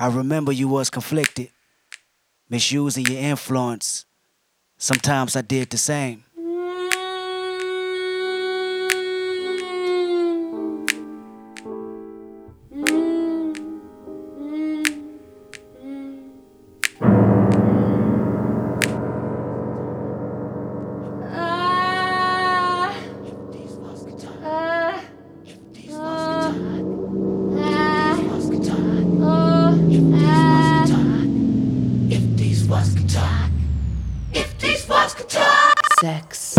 I remember you was conflicted, misusing your influence. Sometimes I did the same. Sex.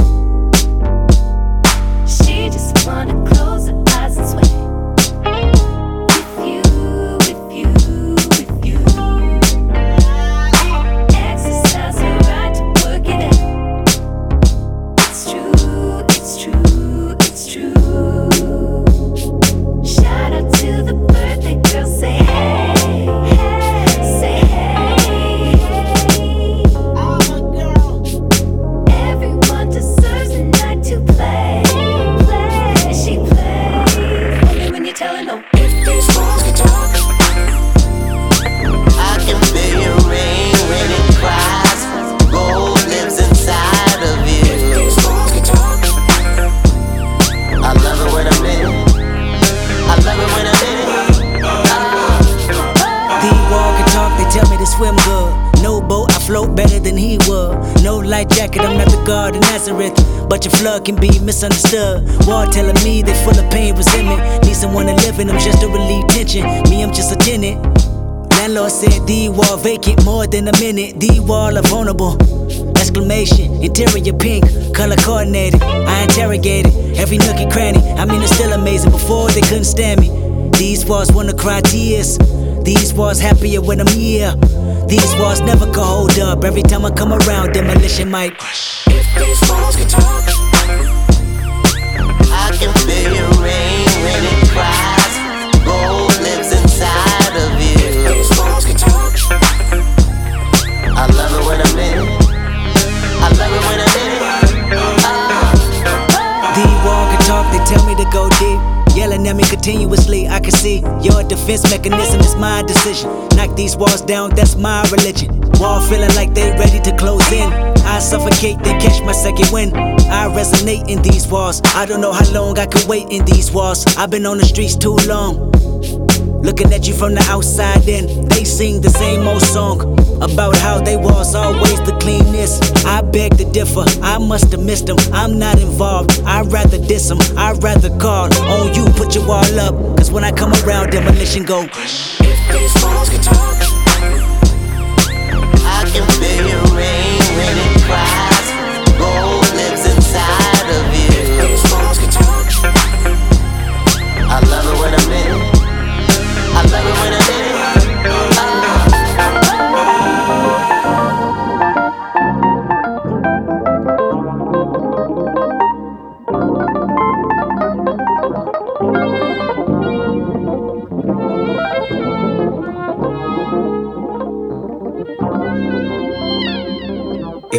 She just wanna than he would. No light jacket, I'm not the guard of Nazareth. But your flood can be misunderstood. Wall telling me they full of pain, resentment. Need someone to live in them just to relieve tension. Me, I'm just a tenant. Landlord said the wall vacant more than a minute. The wall are vulnerable. Exclamation, interior pink, color coordinated. I interrogated every nook and cranny. I mean, it's still amazing. Before they couldn't stand me. These walls wanna cry tears. These walls happier when I'm here. These walls never can hold up. Every time I come around, demolition might. If these walls could talk. I can feel your rain when it cries. Gold lives inside of you. If these walls could talk. I love it when I'm in. I love it when I'm in. The wall can talk, they tell me to go deep. Yelling at me continuously, I can see your defense mechanism is my decision. Knock these walls down, that's my religion. Wall feeling like they ready to close in. I suffocate, then catch my second wind. I resonate in these walls. I don't know how long I can wait in these walls. I've been on the streets too long. Looking at you from the outside in, they sing the same old song about how they was always the cleanest. I beg to differ, I must have missed them. I'm not involved, I'd rather diss them, I'd rather call on you, put your wall up. Cause when I come around, demolition go. If these walls could talk. I can feel your rain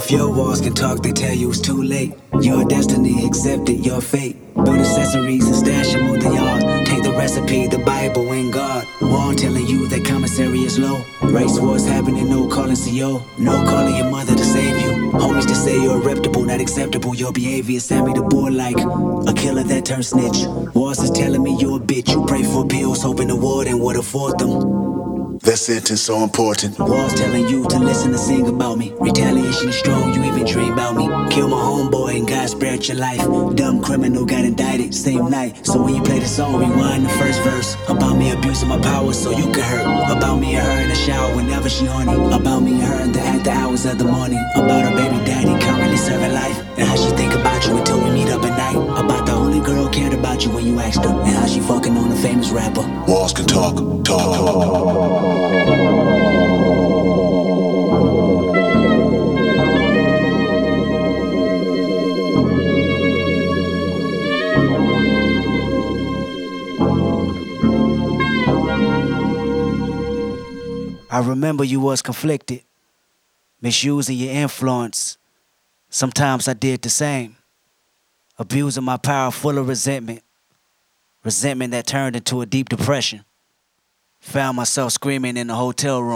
If your walls can talk, they tell you it's too late. Your destiny accepted, your fate. Build accessories and stash them on the yard. Take the recipe, the Bible, and God. Wall telling you that commissary is low. Race wars happening, no calling CO. No calling your mother to save you. Homies to say you're reputable, not acceptable. Your behavior sent me bull like a killer that turned snitch. Walls is telling me you're a bitch. You pray for pills, hoping the warden would afford them. That sentence so important. Walls telling you to listen and sing about me. Retaliation is strong, you even dream about me. Kill my homeboy and God spared your life. Dumb criminal got indicted same night. So when you play the song, rewind the first verse. About me abusing my power so you can hurt. About me and her in the shower whenever she horny. About me and her in the after hours of the morning. About her baby daddy currently serving life. And how she think about you until we meet up famous rapper. Walls can talk, talk. I remember you was conflicted, misusing your influence. Sometimes I did the same, abusing my power full of resentment, resentment that turned into a deep depression. Found myself screaming in the hotel room.